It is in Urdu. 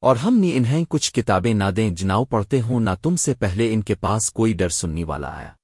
اور ہم نے انہیں کچھ کتابیں نہ دیں جناؤ پڑھتے ہوں، نہ تم سے پہلے ان کے پاس کوئی ڈر سننے والا آیا۔